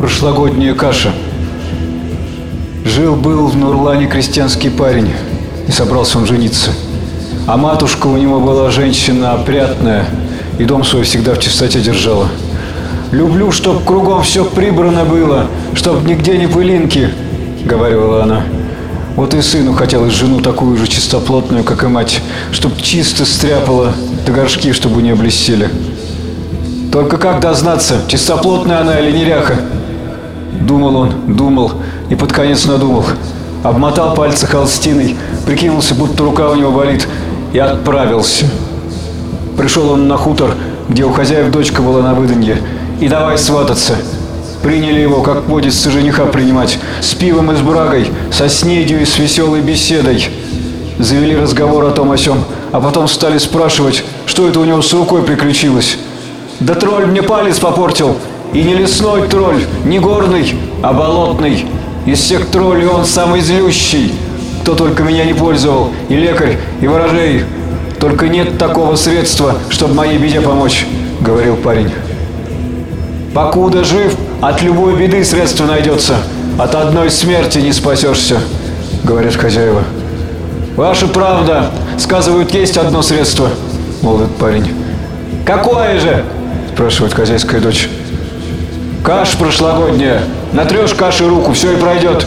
Прошлогодняя каша. Жил-был в Нурлане крестьянский парень, и собрался он жениться. А матушка у него была женщина опрятная, и дом свой всегда в чистоте держала. «Люблю, чтоб кругом все прибрано было, чтоб нигде не пылинки», — говорила она. Вот и сыну хотелось жену такую же чистоплотную, как и мать, чтоб чисто стряпала, да горшки, чтобы не облестели. Только как дознаться, чистоплотная она или неряха? Думал он, думал и под конец надумал. Обмотал пальцы холстиной, прикинулся, будто рука у него болит, и отправился. Пришел он на хутор, где у хозяев дочка была на выданье, и давай свататься. Приняли его, как водится жениха принимать, с пивом и с брагой, со снедью и с веселой беседой. Завели разговор о том о сём, а потом стали спрашивать, что это у него с рукой приключилось. «Да тролль мне палец попортил!» И не лесной тролль, не горный, а болотный. Из всех троллей он самый злющий. Кто только меня не пользовал, и лекарь, и ворожей. Только нет такого средства, чтобы моей беде помочь, говорил парень. Покуда жив, от любой беды средство найдется. От одной смерти не спасешься, говорят хозяева. Ваша правда, сказывают, есть одно средство, молвит парень. Какое же? спрашивает хозяйская дочь. Каш прошлогодняя. Натрешь каши руку, все и пройдет.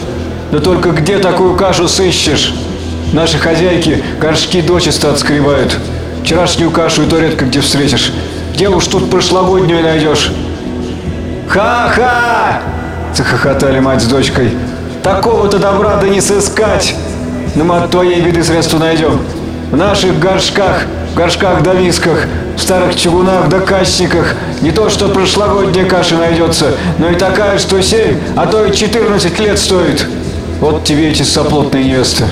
Да только где такую кашу сыщешь? Наши хозяйки горшки дочисто отскребают. Вчерашнюю кашу и то редко где встретишь. Где уж тут прошлогоднюю найдешь? Ха-ха! Захохотали мать с дочкой. Такого-то добра да не сыскать. Но мы от твоей беды средства найдем. В наших горшках, в горшках да висках, в старых чугунах да качниках не то что прошлогодняя каша найдется, но и такая, что семь, а то и четырнадцать лет стоит. Вот тебе эти соплотные невесты.